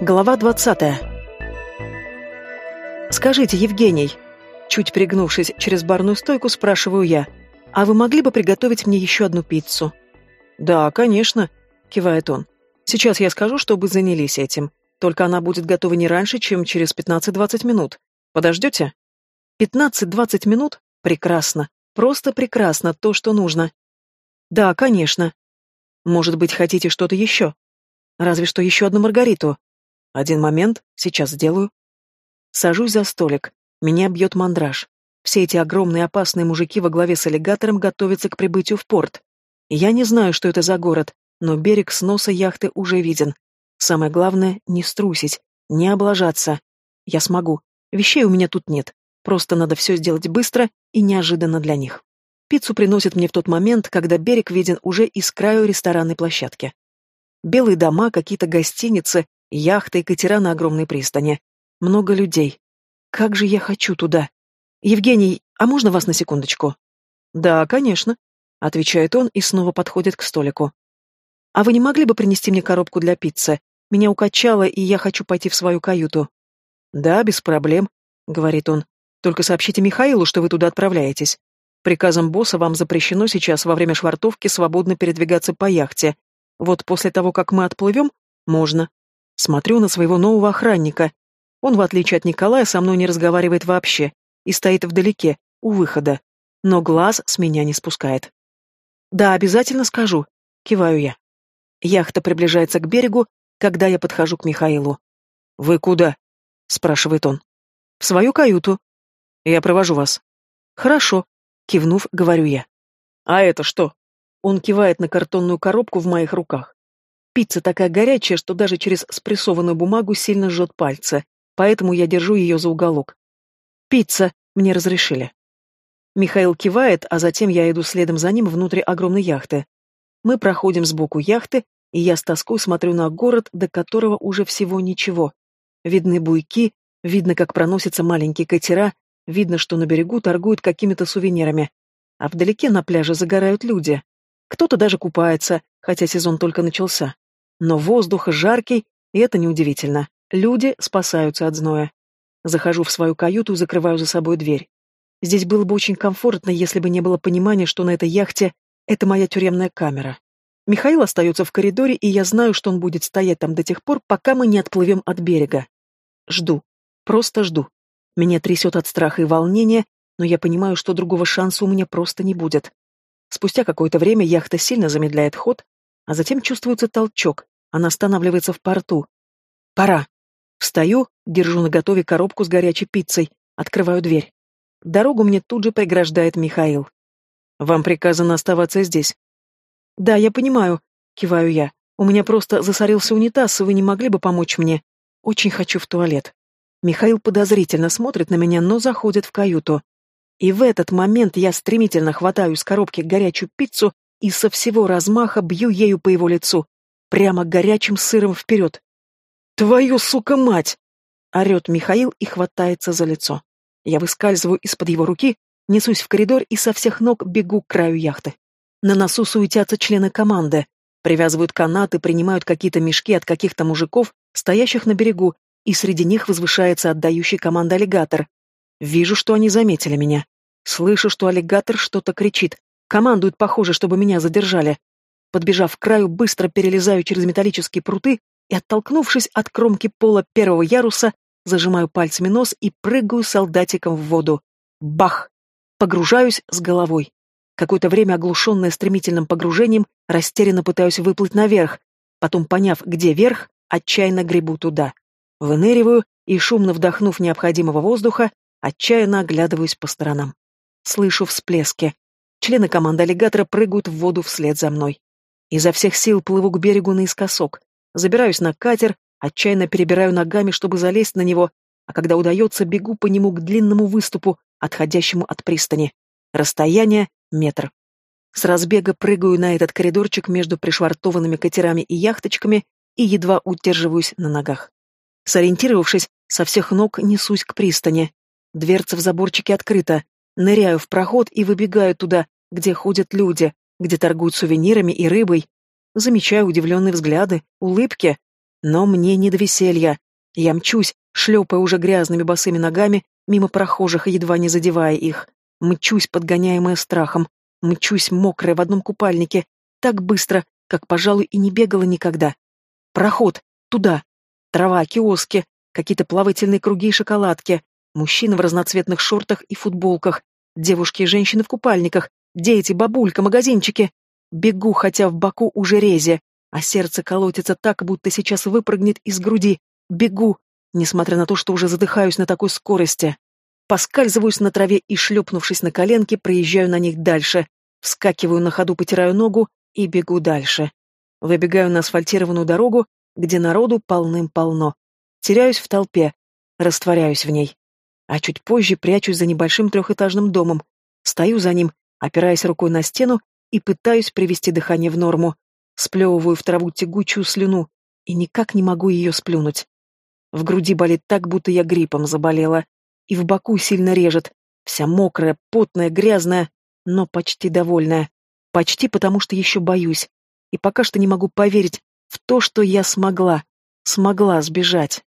Глава двадцатая. «Скажите, Евгений...» Чуть пригнувшись через барную стойку, спрашиваю я. «А вы могли бы приготовить мне еще одну пиццу?» «Да, конечно», — кивает он. «Сейчас я скажу, чтобы занялись этим. Только она будет готова не раньше, чем через 15-20 минут. Подождете?» «15-20 минут? Прекрасно. Просто прекрасно, то, что нужно». «Да, конечно. Может быть, хотите что-то еще?» «Разве что еще одну Маргариту». «Один момент, сейчас сделаю». Сажусь за столик. Меня бьет мандраж. Все эти огромные опасные мужики во главе с аллигатором готовятся к прибытию в порт. Я не знаю, что это за город, но берег с носа яхты уже виден. Самое главное — не струсить, не облажаться. Я смогу. Вещей у меня тут нет. Просто надо все сделать быстро и неожиданно для них. Пиццу приносят мне в тот момент, когда берег виден уже из краю ресторанной площадки. Белые дома, какие-то гостиницы, яхты и катера на огромной пристани. Много людей. Как же я хочу туда. Евгений, а можно вас на секундочку? Да, конечно, отвечает он и снова подходит к столику. А вы не могли бы принести мне коробку для пиццы? Меня укачало, и я хочу пойти в свою каюту. Да, без проблем, говорит он. Только сообщите Михаилу, что вы туда отправляетесь. Приказом босса вам запрещено сейчас во время швартовки свободно передвигаться по яхте. Вот после того, как мы отплывем, можно. Смотрю на своего нового охранника. Он, в отличие от Николая, со мной не разговаривает вообще и стоит вдалеке, у выхода, но глаз с меня не спускает. «Да, обязательно скажу», — киваю я. Яхта приближается к берегу, когда я подхожу к Михаилу. «Вы куда?» — спрашивает он. «В свою каюту. Я провожу вас». «Хорошо», — кивнув, говорю я. «А это что?» Он кивает на картонную коробку в моих руках. Пицца такая горячая, что даже через спрессованную бумагу сильно жжет пальцы поэтому я держу ее за уголок. «Пицца!» мне разрешили. Михаил кивает, а затем я иду следом за ним внутрь огромной яхты. Мы проходим сбоку яхты, и я с тоской смотрю на город, до которого уже всего ничего. Видны буйки, видно, как проносятся маленькие катера, видно, что на берегу торгуют какими-то сувенирами. А вдалеке на пляже загорают люди. Кто-то даже купается, хотя сезон только начался. Но воздух жаркий, и это неудивительно. Люди спасаются от зноя. Захожу в свою каюту и закрываю за собой дверь. Здесь было бы очень комфортно, если бы не было понимания, что на этой яхте это моя тюремная камера. Михаил остается в коридоре, и я знаю, что он будет стоять там до тех пор, пока мы не отплывем от берега. Жду. Просто жду. Меня трясет от страха и волнения, но я понимаю, что другого шанса у меня просто не будет. Спустя какое-то время яхта сильно замедляет ход, а затем чувствуется толчок. Она останавливается в порту. Пора. Встаю, держу наготове коробку с горячей пиццей, открываю дверь. Дорогу мне тут же преграждает Михаил. «Вам приказано оставаться здесь». «Да, я понимаю», — киваю я. «У меня просто засорился унитаз, и вы не могли бы помочь мне? Очень хочу в туалет». Михаил подозрительно смотрит на меня, но заходит в каюту. И в этот момент я стремительно хватаю из коробки горячую пиццу и со всего размаха бью ею по его лицу, прямо горячим сыром вперед. «Твою, сука, мать!» — орет Михаил и хватается за лицо. Я выскальзываю из-под его руки, несусь в коридор и со всех ног бегу к краю яхты. На носу суетятся члены команды, привязывают канаты, принимают какие-то мешки от каких-то мужиков, стоящих на берегу, и среди них возвышается отдающий команду аллигатор. Вижу, что они заметили меня. Слышу, что аллигатор что-то кричит. Командует, похоже, чтобы меня задержали. Подбежав к краю, быстро перелезаю через металлические пруты и, оттолкнувшись от кромки пола первого яруса, зажимаю пальцами нос и прыгаю солдатиком в воду. Бах! Погружаюсь с головой. Какое-то время, оглушенное стремительным погружением, растерянно пытаюсь выплыть наверх, потом, поняв, где верх, отчаянно гребу туда. Выныриваю и, шумно вдохнув необходимого воздуха, отчаянно оглядываюсь по сторонам. Слышу всплески. Члены команды аллигатора прыгают в воду вслед за мной. Изо всех сил плыву к берегу наискосок. Забираюсь на катер, отчаянно перебираю ногами, чтобы залезть на него, а когда удается, бегу по нему к длинному выступу, отходящему от пристани. Расстояние — метр. С разбега прыгаю на этот коридорчик между пришвартованными катерами и яхточками и едва удерживаюсь на ногах. Сориентировавшись, со всех ног несусь к пристани. Дверца в заборчике открыта. Ныряю в проход и выбегаю туда, где ходят люди, где торгуют сувенирами и рыбой, Замечаю удивленные взгляды, улыбки. Но мне не до веселья. Я мчусь, шлепая уже грязными босыми ногами, мимо прохожих, едва не задевая их. Мчусь, подгоняемая страхом. Мчусь, мокрая, в одном купальнике. Так быстро, как, пожалуй, и не бегала никогда. Проход. Туда. Трава, киоски, какие-то плавательные круги и шоколадки. Мужчины в разноцветных шортах и футболках. Девушки и женщины в купальниках. Дети, бабулька, магазинчики. Бегу, хотя в боку уже рези, а сердце колотится так, будто сейчас выпрыгнет из груди. Бегу, несмотря на то, что уже задыхаюсь на такой скорости. Поскальзываюсь на траве и, шлепнувшись на коленки, проезжаю на них дальше. Вскакиваю на ходу, потираю ногу и бегу дальше. Выбегаю на асфальтированную дорогу, где народу полным-полно. Теряюсь в толпе, растворяюсь в ней. А чуть позже прячусь за небольшим трехэтажным домом. Стою за ним, опираясь рукой на стену и пытаюсь привести дыхание в норму. Сплевываю в траву тягучую слюну и никак не могу ее сплюнуть. В груди болит так, будто я гриппом заболела. И в боку сильно режет. Вся мокрая, потная, грязная, но почти довольная. Почти потому, что еще боюсь. И пока что не могу поверить в то, что я смогла. Смогла сбежать.